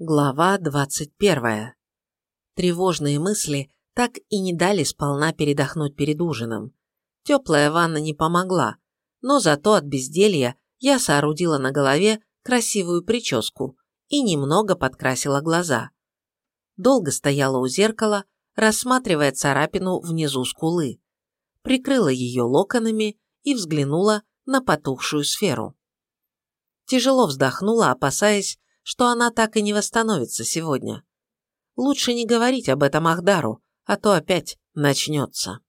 Глава 21. Тревожные мысли так и не дали сполна передохнуть перед ужином. Теплая ванна не помогла, но зато от безделья я соорудила на голове красивую прическу и немного подкрасила глаза. Долго стояла у зеркала, рассматривая царапину внизу скулы. Прикрыла ее локонами и взглянула на потухшую сферу. Тяжело вздохнула, опасаясь, что она так и не восстановится сегодня. Лучше не говорить об этом Ахдару, а то опять начнется.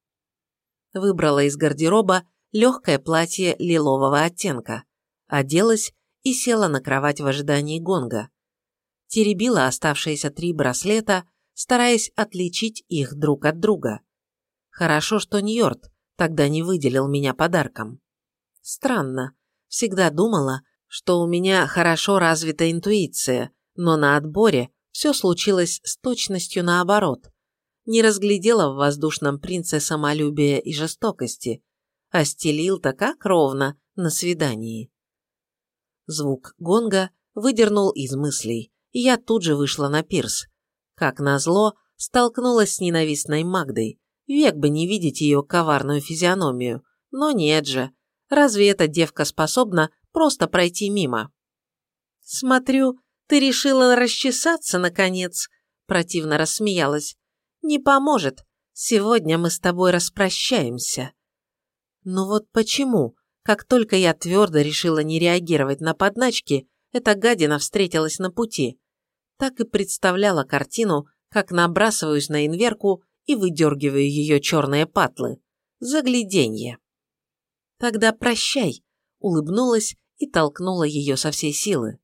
Выбрала из гардероба легкое платье лилового оттенка, оделась и села на кровать в ожидании гонга. Теребила оставшиеся три браслета, стараясь отличить их друг от друга. Хорошо, что Ньорд тогда не выделил меня подарком. Странно, всегда думала, что у меня хорошо развита интуиция, но на отборе все случилось с точностью наоборот. Не разглядела в воздушном принце самолюбия и жестокости, а стелил-то как ровно на свидании. Звук гонга выдернул из мыслей, и я тут же вышла на пирс. Как назло, столкнулась с ненавистной Магдой, век бы не видеть ее коварную физиономию, но нет же, разве эта девка способна просто пройти мимо. «Смотрю, ты решила расчесаться, наконец», – противно рассмеялась. «Не поможет. Сегодня мы с тобой распрощаемся». Но вот почему, как только я твердо решила не реагировать на подначки, эта гадина встретилась на пути, так и представляла картину, как набрасываюсь на инверку и выдергиваю ее черные патлы. Загляденье. «Тогда прощай», – улыбнулась и толкнула ее со всей силы.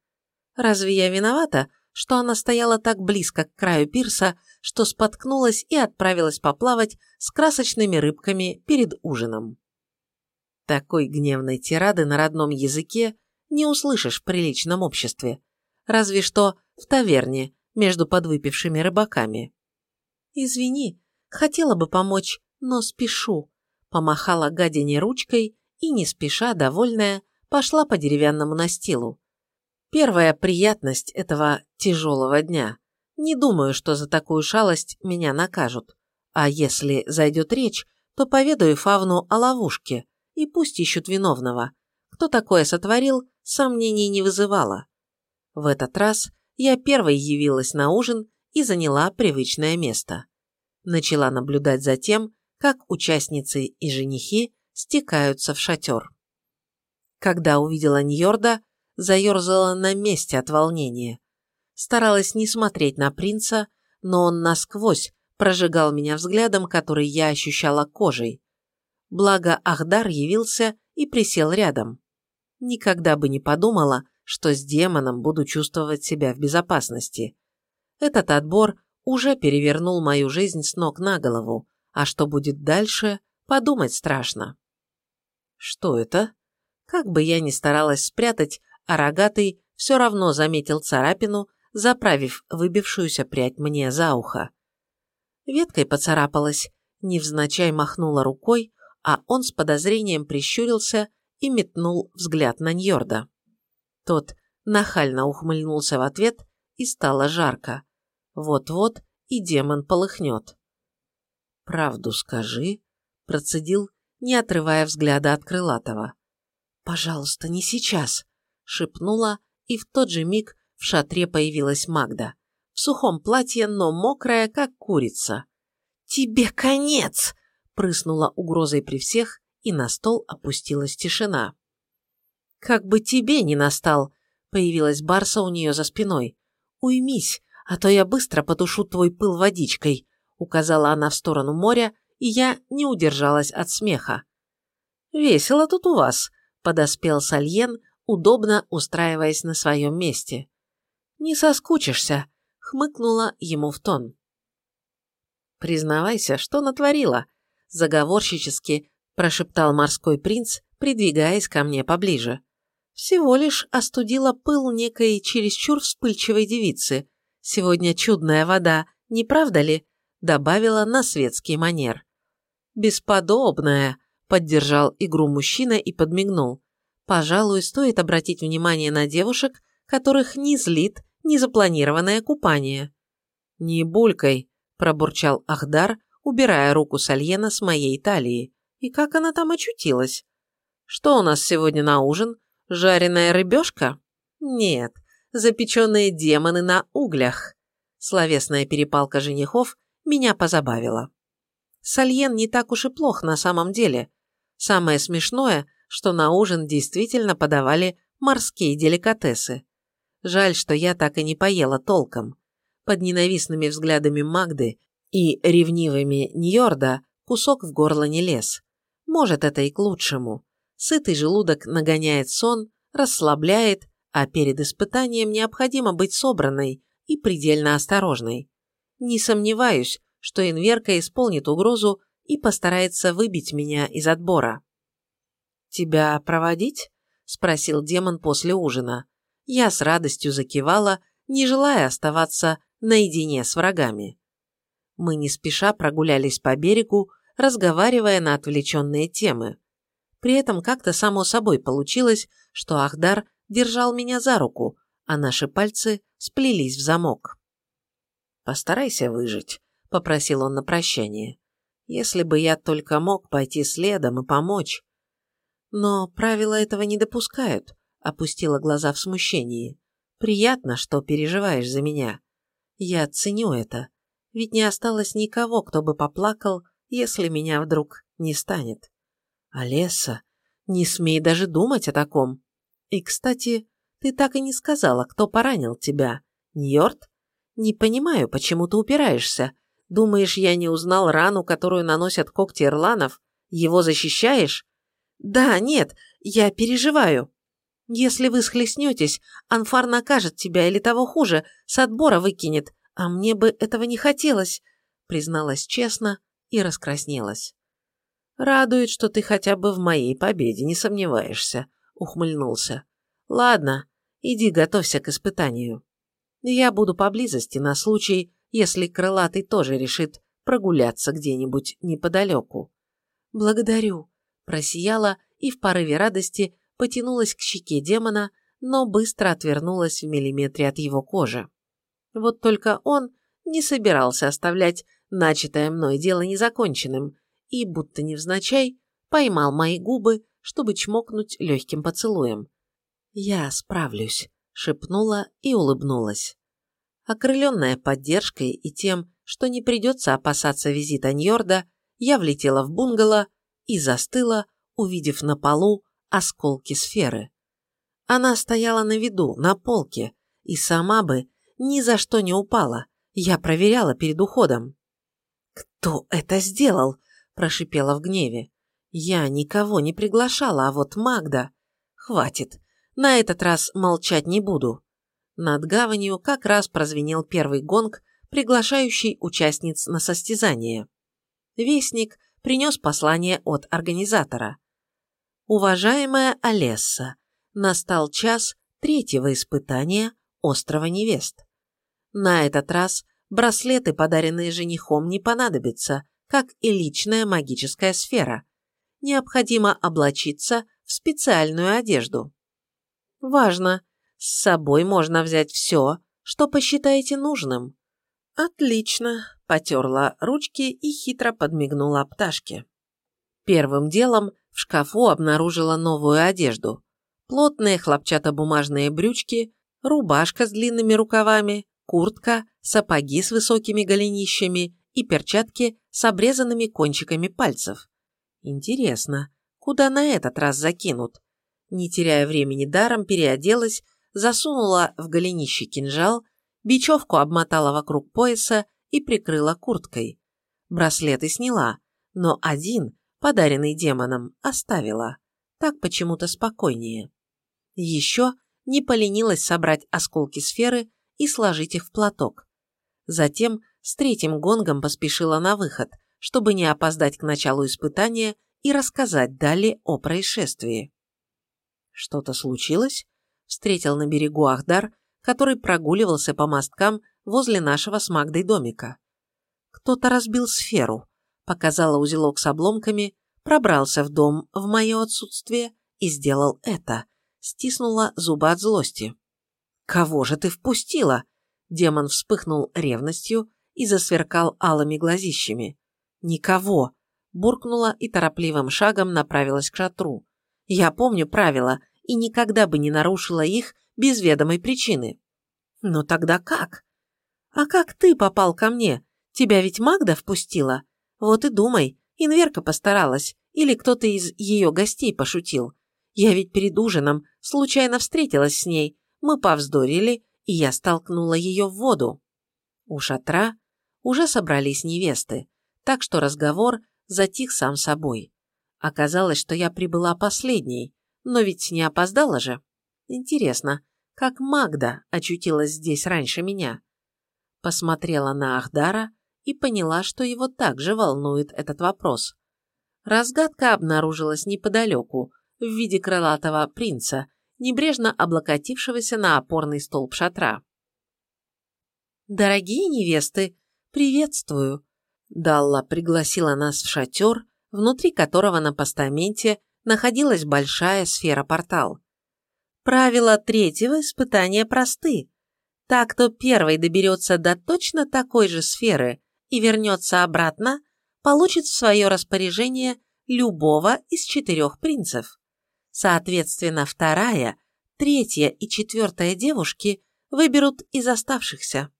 Разве я виновата, что она стояла так близко к краю пирса, что споткнулась и отправилась поплавать с красочными рыбками перед ужином? Такой гневной тирады на родном языке не услышишь в приличном обществе, разве что в таверне между подвыпившими рыбаками. «Извини, хотела бы помочь, но спешу», помахала гадине ручкой и, не спеша, довольная, пошла по деревянному настилу. Первая приятность этого тяжелого дня. Не думаю, что за такую шалость меня накажут. А если зайдет речь, то поведаю Фавну о ловушке, и пусть ищут виновного. Кто такое сотворил, сомнений не вызывало. В этот раз я первой явилась на ужин и заняла привычное место. Начала наблюдать за тем, как участницы и женихи стекаются в шатер. Когда увидела Ньорда, заерзала на месте от волнения. Старалась не смотреть на принца, но он насквозь прожигал меня взглядом, который я ощущала кожей. Благо Ахдар явился и присел рядом. Никогда бы не подумала, что с демоном буду чувствовать себя в безопасности. Этот отбор уже перевернул мою жизнь с ног на голову, а что будет дальше, подумать страшно. Что это? Как бы я ни старалась спрятать, а рогатый все равно заметил царапину, заправив выбившуюся прядь мне за ухо. Веткой поцарапалась, невзначай махнула рукой, а он с подозрением прищурился и метнул взгляд на Ньорда. Тот нахально ухмыльнулся в ответ, и стало жарко. Вот-вот и демон полыхнет. «Правду скажи», – процедил, не отрывая взгляда от крылатого. «Пожалуйста, не сейчас», – шепнула, и в тот же миг в шатре появилась Магда. В сухом платье, но мокрая, как курица. «Тебе конец!» – прыснула угрозой при всех, и на стол опустилась тишина. «Как бы тебе не настал!» – появилась Барса у нее за спиной. «Уймись, а то я быстро потушу твой пыл водичкой», – указала она в сторону моря, и я не удержалась от смеха. «Весело тут у вас», подоспел Сальен, удобно устраиваясь на своем месте. «Не соскучишься», — хмыкнула ему в тон. «Признавайся, что натворила», — заговорщически прошептал морской принц, придвигаясь ко мне поближе. «Всего лишь остудила пыл некой чересчур вспыльчивой девицы. Сегодня чудная вода, не правда ли?» — добавила на светский манер. «Бесподобная», Поддержал игру мужчина и подмигнул. Пожалуй, стоит обратить внимание на девушек, которых не злит незапланированное купание. «Не булькой», – пробурчал Ахдар, убирая руку Сальена с моей талии. «И как она там очутилась?» «Что у нас сегодня на ужин? Жареная рыбешка?» «Нет, запеченные демоны на углях». Словесная перепалка женихов меня позабавила. Сальен не так уж и плох на самом деле. Самое смешное, что на ужин действительно подавали морские деликатесы. Жаль, что я так и не поела толком. Под ненавистными взглядами Магды и ревнивыми Ньорда кусок в горло не лез. Может, это и к лучшему. Сытый желудок нагоняет сон, расслабляет, а перед испытанием необходимо быть собранной и предельно осторожной. Не сомневаюсь, что инверка исполнит угрозу и постарается выбить меня из отбора. «Тебя проводить?» – спросил демон после ужина. Я с радостью закивала, не желая оставаться наедине с врагами. Мы не спеша прогулялись по берегу, разговаривая на отвлеченные темы. При этом как-то само собой получилось, что Ахдар держал меня за руку, а наши пальцы сплелись в замок. «Постарайся выжить», — попросил он на прощание. «Если бы я только мог пойти следом и помочь». «Но правила этого не допускают», — опустила глаза в смущении. «Приятно, что переживаешь за меня. Я ценю это, ведь не осталось никого, кто бы поплакал, если меня вдруг не станет. Олеса, не смей даже думать о таком. И, кстати, ты так и не сказала, кто поранил тебя. Ньорд? Не понимаю, почему ты упираешься. Думаешь, я не узнал рану, которую наносят когти ирланов? Его защищаешь? Да, нет, я переживаю. Если вы схлестнетесь, Анфар накажет тебя или того хуже, с отбора выкинет, а мне бы этого не хотелось, призналась честно и раскраснелась. Радует, что ты хотя бы в моей победе не сомневаешься, ухмыльнулся. Ладно, иди готовься к испытанию. Я буду поблизости на случай, если крылатый тоже решит прогуляться где-нибудь неподалеку. Благодарю, просияла и в порыве радости потянулась к щеке демона, но быстро отвернулась в миллиметре от его кожи. Вот только он не собирался оставлять начатое мной дело незаконченным и, будто невзначай, поймал мои губы, чтобы чмокнуть легким поцелуем. «Я справлюсь», — шепнула и улыбнулась. Окрыленная поддержкой и тем, что не придется опасаться визита Ньорда, я влетела в бунгало и застыла, увидев на полу осколки сферы. Она стояла на виду, на полке, и сама бы ни за что не упала. Я проверяла перед уходом. «Кто это сделал?» – прошипела в гневе. «Я никого не приглашала, а вот Магда...» «Хватит. На этот раз молчать не буду». Над гаванью как раз прозвенел первый гонг, приглашающий участниц на состязание. Вестник принес послание от организатора. «Уважаемая Олесса, настал час третьего испытания острова невест. На этот раз браслеты, подаренные женихом, не понадобятся, как и личная магическая сфера. Необходимо облачиться в специальную одежду. Важно, с собой можно взять все, что посчитаете нужным. Отлично, потерла ручки и хитро подмигнула пташке. Первым делом в шкафу обнаружила новую одежду. Плотные хлопчатобумажные брючки, рубашка с длинными рукавами, куртка, сапоги с высокими голенищами и перчатки с обрезанными кончиками пальцев. Интересно, куда на этот раз закинут? Не теряя времени даром, переоделась, засунула в голенище кинжал, бечевку обмотала вокруг пояса и прикрыла курткой. Браслеты сняла, но один, подаренный демоном, оставила. Так почему-то спокойнее. Еще не поленилась собрать осколки сферы и сложить их в платок. Затем с третьим гонгом поспешила на выход, чтобы не опоздать к началу испытания и рассказать далее о происшествии. «Что-то случилось?» – встретил на берегу Ахдар, который прогуливался по мосткам возле нашего с Магдой домика. «Кто-то разбил сферу», – показала узелок с обломками, пробрался в дом в мое отсутствие и сделал это, стиснула зубы от злости. «Кого же ты впустила?» Демон вспыхнул ревностью и засверкал алыми глазищами. «Никого!» – буркнула и торопливым шагом направилась к шатру. «Я помню правила и никогда бы не нарушила их без ведомой причины». «Но тогда как?» «А как ты попал ко мне? Тебя ведь Магда впустила? Вот и думай, Инверка постаралась, или кто-то из ее гостей пошутил. Я ведь перед ужином случайно встретилась с ней, мы повздорили, и я столкнула ее в воду. У шатра уже собрались невесты, так что разговор затих сам собой. Оказалось, что я прибыла последней, но ведь не опоздала же. Интересно, как Магда очутилась здесь раньше меня? Посмотрела на Ахдара и поняла, что его также волнует этот вопрос. Разгадка обнаружилась неподалеку, в виде крылатого принца, небрежно облокотившегося на опорный столб шатра. «Дорогие невесты, приветствую!» Далла пригласила нас в шатер, внутри которого на постаменте находилась большая сфера-портал. Правила третьего испытания просты. Так, кто первый доберется до точно такой же сферы и вернется обратно, получит в свое распоряжение любого из четырех принцев. Соответственно, вторая, третья и четвертая девушки выберут из оставшихся.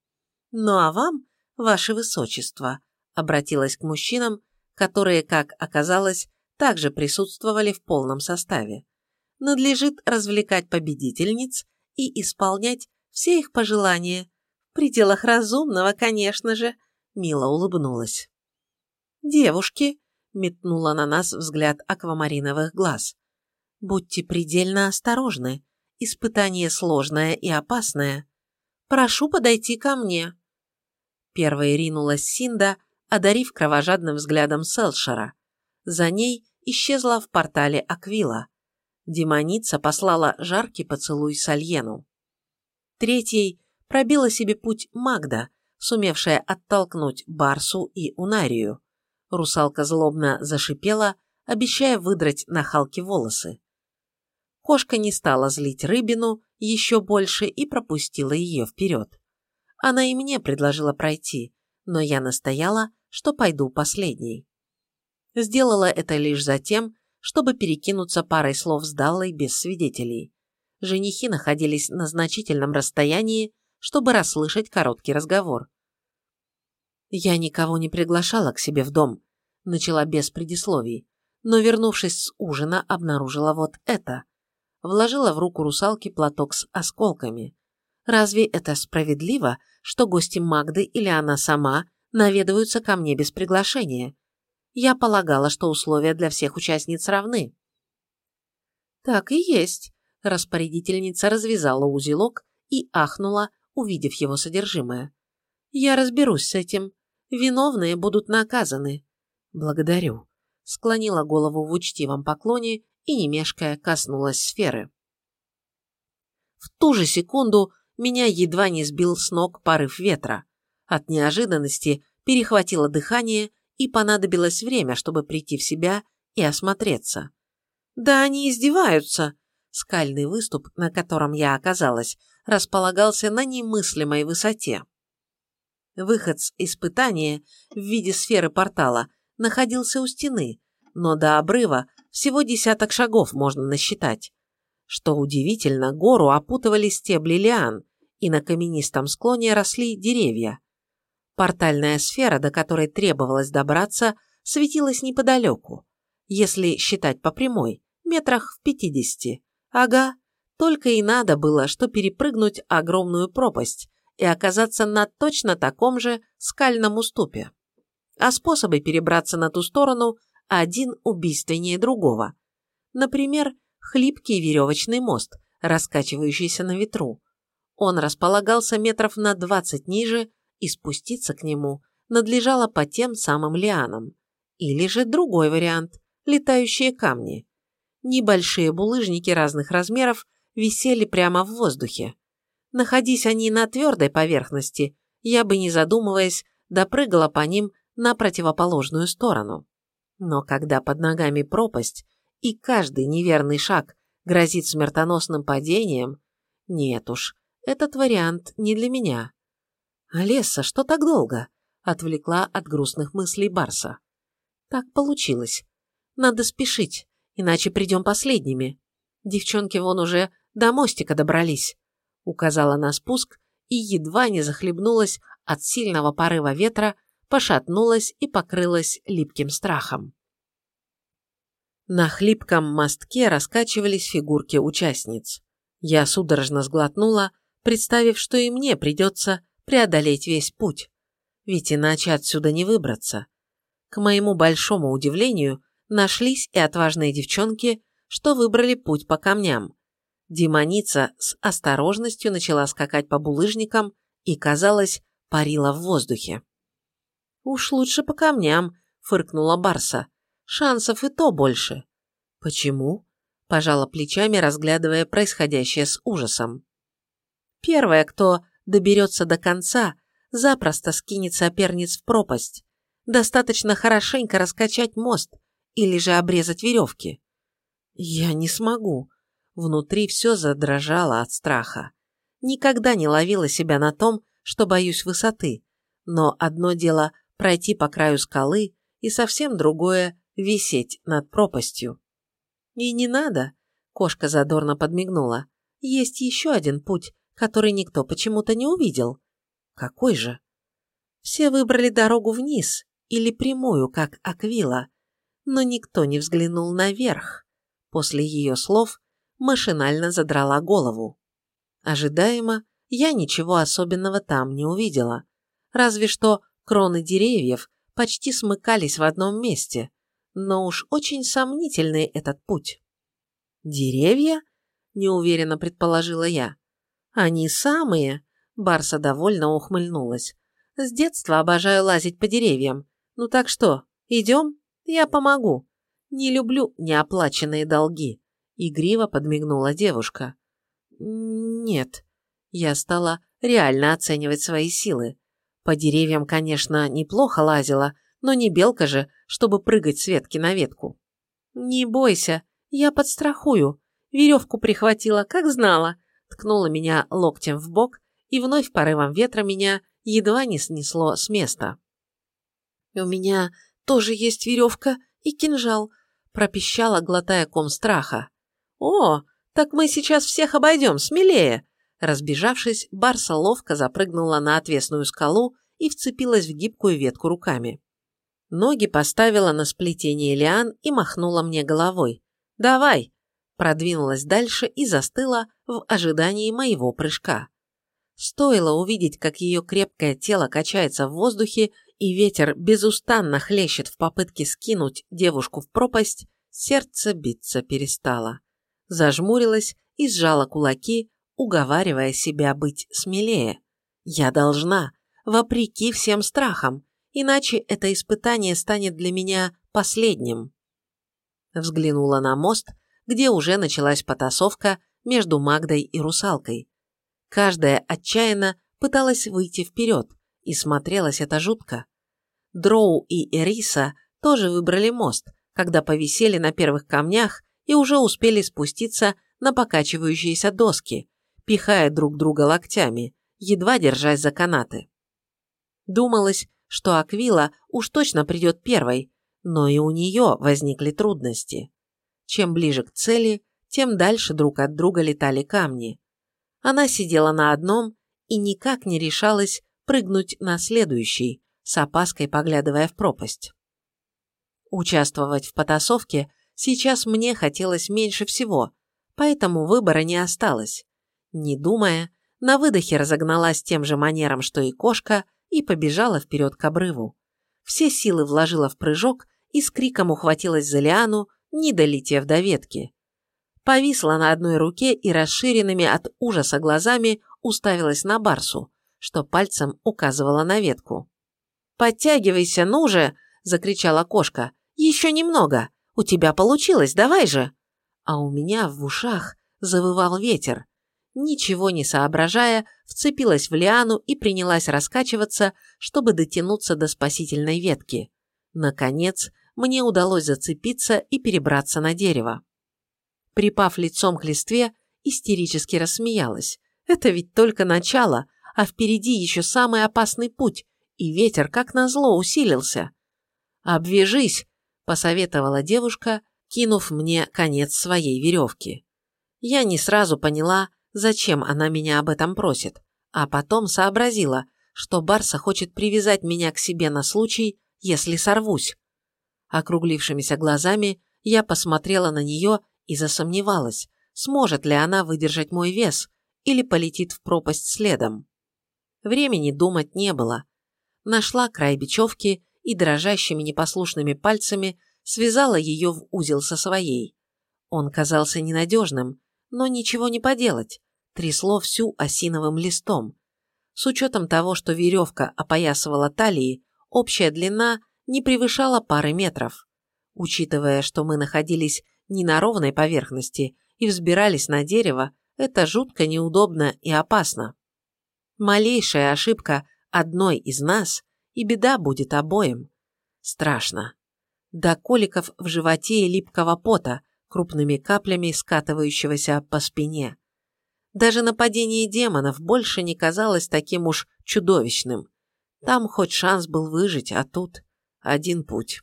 Ну а вам, ваше высочество, обратилась к мужчинам, которые, как оказалось, также присутствовали в полном составе. Надлежит развлекать победительниц и исполнять все их пожелания. В пределах разумного, конечно же, мило улыбнулась. «Девушки», — метнула на нас взгляд аквамариновых глаз, Будьте предельно осторожны. Испытание сложное и опасное. Прошу подойти ко мне. Первой ринулась Синда, одарив кровожадным взглядом Селшера. За ней исчезла в портале Аквила. Демоница послала жаркий поцелуй Сальену. Третьей пробила себе путь Магда, сумевшая оттолкнуть Барсу и Унарию. Русалка злобно зашипела, обещая выдрать на Халке волосы. Кошка не стала злить рыбину еще больше и пропустила ее вперед. Она и мне предложила пройти, но я настояла, что пойду последней. Сделала это лишь за тем, чтобы перекинуться парой слов с Даллой без свидетелей. Женихи находились на значительном расстоянии, чтобы расслышать короткий разговор. «Я никого не приглашала к себе в дом», – начала без предисловий, но, вернувшись с ужина, обнаружила вот это вложила в руку русалки платок с осколками. Разве это справедливо, что гости Магды или она сама наведываются ко мне без приглашения? Я полагала, что условия для всех участниц равны. Так и есть. Распорядительница развязала узелок и ахнула, увидев его содержимое. Я разберусь с этим. Виновные будут наказаны. Благодарю. Склонила голову в учтивом поклоне и, не мешкая, коснулась сферы. В ту же секунду меня едва не сбил с ног порыв ветра. От неожиданности перехватило дыхание и понадобилось время, чтобы прийти в себя и осмотреться. Да они издеваются. Скальный выступ, на котором я оказалась, располагался на немыслимой высоте. Выход с испытания в виде сферы портала находился у стены, но до обрыва всего десяток шагов можно насчитать. Что удивительно, гору опутывали стебли лиан, и на каменистом склоне росли деревья. Портальная сфера, до которой требовалось добраться, светилась неподалеку, если считать по прямой, метрах в пятидесяти. Ага, только и надо было, что перепрыгнуть огромную пропасть и оказаться на точно таком же скальном уступе. А способы перебраться на ту сторону один убийственнее другого. Например, хлипкий веревочный мост, раскачивающийся на ветру. Он располагался метров на 20 ниже, и спуститься к нему надлежало по тем самым лианам. Или же другой вариант – летающие камни. Небольшие булыжники разных размеров висели прямо в воздухе. Находись они на твердой поверхности, я бы, не задумываясь, допрыгала по ним на противоположную сторону. Но когда под ногами пропасть, и каждый неверный шаг грозит смертоносным падением, нет уж, этот вариант не для меня. «Алесса, что так долго?» – отвлекла от грустных мыслей Барса. «Так получилось. Надо спешить, иначе придем последними. Девчонки вон уже до мостика добрались», – указала на спуск и едва не захлебнулась от сильного порыва ветра, пошатнулась и покрылась липким страхом. На хлипком мостке раскачивались фигурки участниц. Я судорожно сглотнула, представив, что и мне придется преодолеть весь путь, ведь иначе отсюда не выбраться. К моему большому удивлению, нашлись и отважные девчонки, что выбрали путь по камням. Демоница с осторожностью начала скакать по булыжникам и, казалось, парила в воздухе. «Уж лучше по камням», – фыркнула Барса. «Шансов и то больше». «Почему?» – пожала плечами, разглядывая происходящее с ужасом. «Первая, кто доберется до конца, запросто скинет соперниц в пропасть. Достаточно хорошенько раскачать мост или же обрезать веревки». «Я не смогу». Внутри все задрожало от страха. Никогда не ловила себя на том, что боюсь высоты. Но одно дело пройти по краю скалы, и совсем другое – висеть над пропастью. «И не надо», – кошка задорно подмигнула. «Есть еще один путь, который никто почему-то не увидел». «Какой же?» Все выбрали дорогу вниз или прямую, как Аквила, но никто не взглянул наверх. После ее слов машинально задрала голову. Ожидаемо, я ничего особенного там не увидела. Разве что Кроны деревьев почти смыкались в одном месте, но уж очень сомнительный этот путь. «Деревья?» – неуверенно предположила я. «Они самые!» – Барса довольно ухмыльнулась. «С детства обожаю лазить по деревьям. Ну так что, идем? Я помогу. Не люблю неоплаченные долги», – игриво подмигнула девушка. «Нет». Я стала реально оценивать свои силы. По деревьям, конечно, неплохо лазила, но не белка же, чтобы прыгать с ветки на ветку. «Не бойся, я подстрахую. Веревку прихватила, как знала», ткнула меня локтем в бок, и вновь порывом ветра меня едва не снесло с места. «У меня тоже есть веревка и кинжал», пропищала, глотая ком страха. «О, так мы сейчас всех обойдем, смелее!» Разбежавшись, Барса ловко запрыгнула на отвесную скалу и вцепилась в гибкую ветку руками. Ноги поставила на сплетение лиан и махнула мне головой. «Давай!» Продвинулась дальше и застыла в ожидании моего прыжка. Стоило увидеть, как ее крепкое тело качается в воздухе и ветер безустанно хлещет в попытке скинуть девушку в пропасть, сердце биться перестало. Зажмурилась и сжала кулаки, уговаривая себя быть смелее. Я должна, вопреки всем страхам, иначе это испытание станет для меня последним. Взглянула на мост, где уже началась потасовка между Магдой и русалкой. Каждая отчаянно пыталась выйти вперед, и смотрелось это жутко. Дроу и Эриса тоже выбрали мост, когда повисели на первых камнях и уже успели спуститься на покачивающиеся доски, пихая друг друга локтями, едва держась за канаты. Думалось, что Аквила уж точно придет первой, но и у нее возникли трудности. Чем ближе к цели, тем дальше друг от друга летали камни. Она сидела на одном и никак не решалась прыгнуть на следующий, с опаской поглядывая в пропасть. Участвовать в потасовке сейчас мне хотелось меньше всего, поэтому выбора не осталось. Не думая, на выдохе разогналась тем же манером, что и кошка, и побежала вперед к обрыву. Все силы вложила в прыжок и с криком ухватилась за лиану, не долетев до ветки. Повисла на одной руке и расширенными от ужаса глазами уставилась на Барсу, что пальцем указывала на ветку. «Подтягивайся, ну же!» – закричала кошка. «Еще немного! У тебя получилось, давай же!» А у меня в ушах завывал ветер, ничего не соображая, вцепилась в лиану и принялась раскачиваться, чтобы дотянуться до спасительной ветки. Наконец, мне удалось зацепиться и перебраться на дерево. Припав лицом к листве, истерически рассмеялась. Это ведь только начало, а впереди еще самый опасный путь, и ветер, как назло, усилился. «Обвяжись», – посоветовала девушка, кинув мне конец своей веревки. Я не сразу поняла, зачем она меня об этом просит, а потом сообразила, что Барса хочет привязать меня к себе на случай, если сорвусь. Округлившимися глазами я посмотрела на нее и засомневалась, сможет ли она выдержать мой вес или полетит в пропасть следом. Времени думать не было. Нашла край бечевки и дрожащими непослушными пальцами связала ее в узел со своей. Он казался ненадежным, но ничего не поделать, трясло всю осиновым листом. С учетом того, что веревка опоясывала талии, общая длина не превышала пары метров. Учитывая, что мы находились не на ровной поверхности и взбирались на дерево, это жутко неудобно и опасно. Малейшая ошибка одной из нас, и беда будет обоим. Страшно. До коликов в животе и липкого пота, крупными каплями скатывающегося по спине. Даже нападение демонов больше не казалось таким уж чудовищным. Там хоть шанс был выжить, а тут один путь.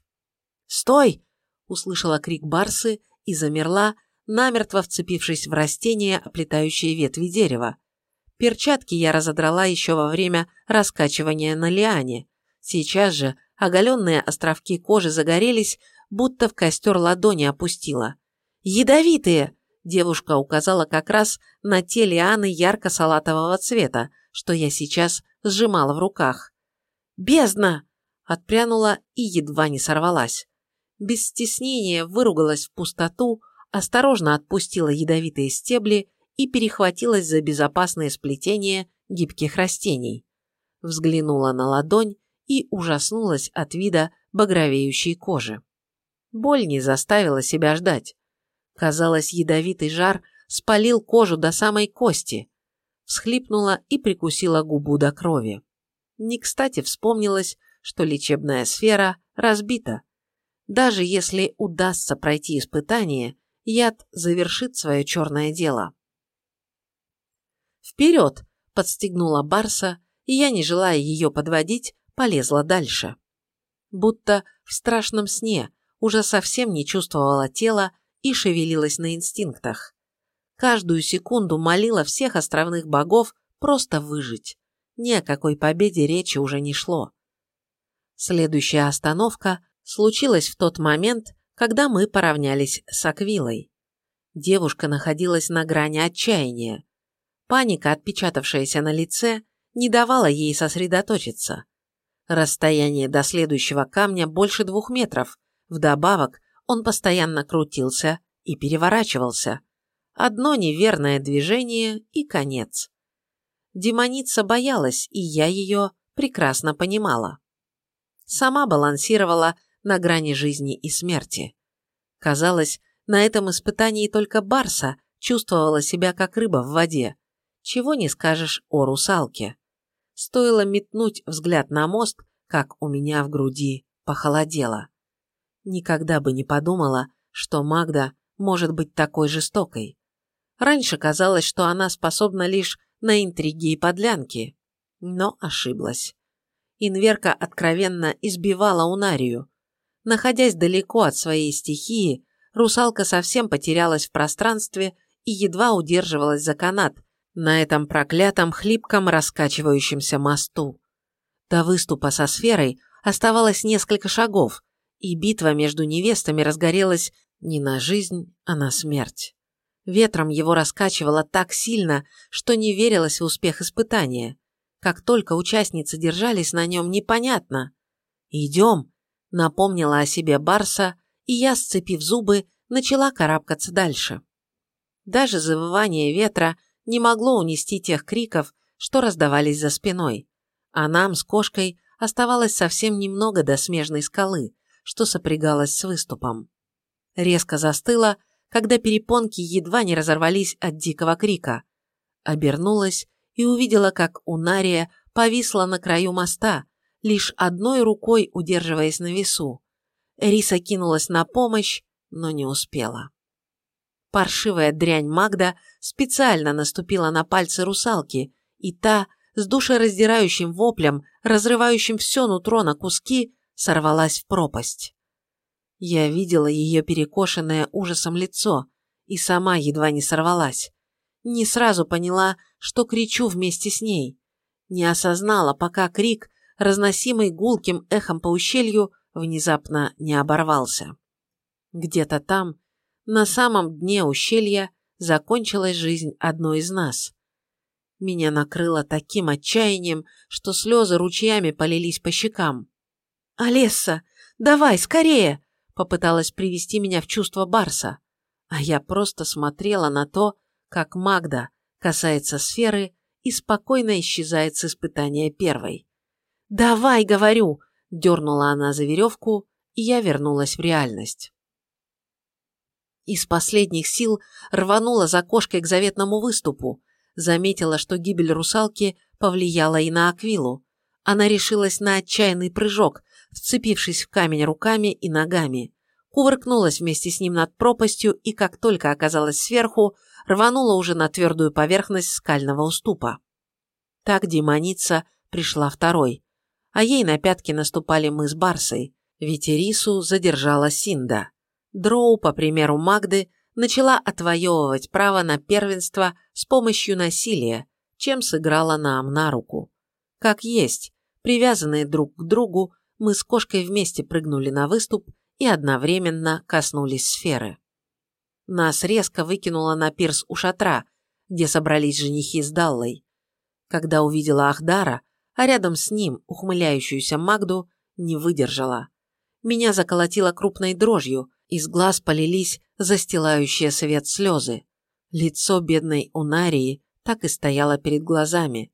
«Стой!» – услышала крик Барсы и замерла, намертво вцепившись в растение, оплетающее ветви дерева. Перчатки я разодрала еще во время раскачивания на лиане. Сейчас же оголенные островки кожи загорелись, будто в костер ладони опустила. «Ядовитые!» – девушка указала как раз на те лианы ярко-салатового цвета, что я сейчас сжимала в руках. «Бездна!» – отпрянула и едва не сорвалась. Без стеснения выругалась в пустоту, осторожно отпустила ядовитые стебли и перехватилась за безопасное сплетение гибких растений. Взглянула на ладонь и ужаснулась от вида багровеющей кожи. Боль не заставила себя ждать. Казалось, ядовитый жар спалил кожу до самой кости. Всхлипнула и прикусила губу до крови. Не кстати вспомнилось, что лечебная сфера разбита. Даже если удастся пройти испытание, яд завершит свое черное дело. «Вперед!» – подстегнула Барса, и я, не желая ее подводить, полезла дальше. Будто в страшном сне уже совсем не чувствовала тела и шевелилась на инстинктах. Каждую секунду молила всех островных богов просто выжить. Ни о какой победе речи уже не шло. Следующая остановка случилась в тот момент, когда мы поравнялись с Аквилой. Девушка находилась на грани отчаяния. Паника, отпечатавшаяся на лице, не давала ей сосредоточиться. Расстояние до следующего камня больше двух метров. Вдобавок, он постоянно крутился и переворачивался. Одно неверное движение и конец. Демоница боялась, и я ее прекрасно понимала. Сама балансировала на грани жизни и смерти. Казалось, на этом испытании только Барса чувствовала себя как рыба в воде. Чего не скажешь о русалке. Стоило метнуть взгляд на мост, как у меня в груди похолодело. Никогда бы не подумала, что Магда может быть такой жестокой. Раньше казалось, что она способна лишь на интриги и подлянки, но ошиблась. Инверка откровенно избивала Унарию. Находясь далеко от своей стихии, русалка совсем потерялась в пространстве и едва удерживалась за канат, на этом проклятом хлипком раскачивающемся мосту. До выступа со сферой оставалось несколько шагов, и битва между невестами разгорелась не на жизнь, а на смерть. Ветром его раскачивало так сильно, что не верилось в успех испытания. Как только участницы держались на нем, непонятно. «Идем», — напомнила о себе Барса, и я, сцепив зубы, начала карабкаться дальше. Даже завывание ветра не могло унести тех криков, что раздавались за спиной, а нам с кошкой оставалось совсем немного до смежной скалы, что сопрягалось с выступом. Резко застыла, когда перепонки едва не разорвались от дикого крика. Обернулась и увидела, как Унария повисла на краю моста, лишь одной рукой удерживаясь на весу. Риса кинулась на помощь, но не успела. Паршивая дрянь Магда специально наступила на пальцы русалки, и та, с душераздирающим воплем, разрывающим все нутро на куски, сорвалась в пропасть. Я видела ее перекошенное ужасом лицо и сама едва не сорвалась. Не сразу поняла, что кричу вместе с ней. Не осознала, пока крик, разносимый гулким эхом по ущелью, внезапно не оборвался. Где-то там, на самом дне ущелья, закончилась жизнь одной из нас. Меня накрыло таким отчаянием, что слезы ручьями полились по щекам. «Алесса, давай, скорее!» попыталась привести меня в чувство Барса, а я просто смотрела на то, как Магда касается сферы и спокойно исчезает с испытания первой. «Давай, говорю!» – дернула она за веревку, и я вернулась в реальность. Из последних сил рванула за кошкой к заветному выступу, заметила, что гибель русалки повлияла и на Аквилу. Она решилась на отчаянный прыжок, вцепившись в камень руками и ногами, кувыркнулась вместе с ним над пропастью и, как только оказалась сверху, рванула уже на твердую поверхность скального уступа. Так демоница пришла второй, а ей на пятки наступали мы с Барсой, ведь Ирису задержала Синда. Дроу, по примеру Магды, начала отвоевывать право на первенство с помощью насилия, чем сыграла нам на руку. Как есть, привязанные друг к другу, мы с кошкой вместе прыгнули на выступ и одновременно коснулись сферы. Нас резко выкинуло на пирс у шатра, где собрались женихи с Даллой. Когда увидела Ахдара, а рядом с ним ухмыляющуюся Магду, не выдержала. Меня заколотило крупной дрожью, из глаз полились застилающие свет слезы. Лицо бедной Унарии так и стояло перед глазами.